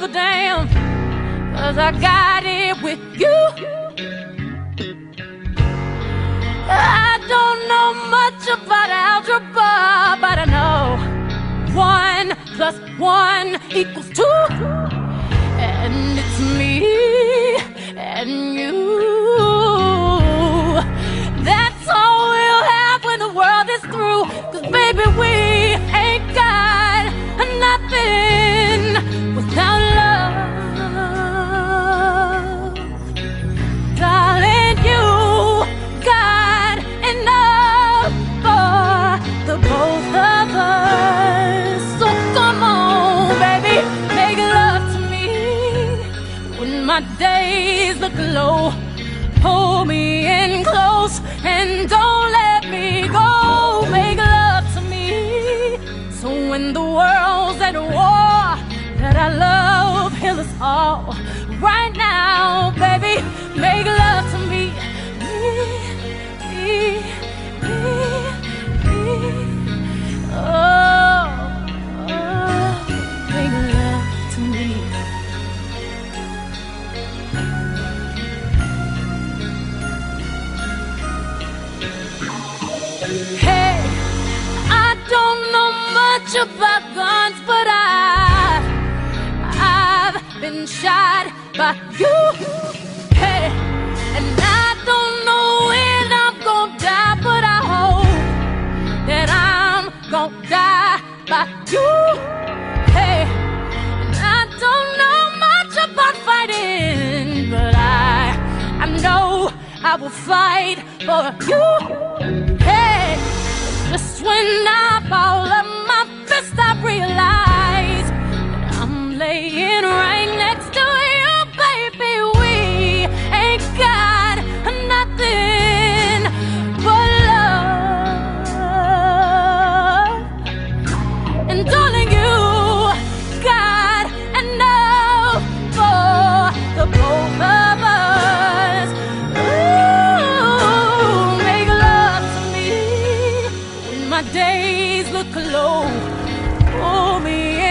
give a damn. Cause I got it with you. I don't know much about algebra, but I know one plus one equals two. Days look low. Pull me in close and don't let me go. Make love to me. So when the world's at war, that I love heal us all. Right now, baby, make love to me. Oh, oh, make love to me. Hey, I don't know much about guns, but I, I've been shot by you. Hey, and I don't know when I'm gonna die, but I hope that I'm gonna die by you. Hey, and I don't know much about fighting, but I, I know I will fight for you. Hey, just when I fall on my fist, I realize that I'm laying my days look low. Pull me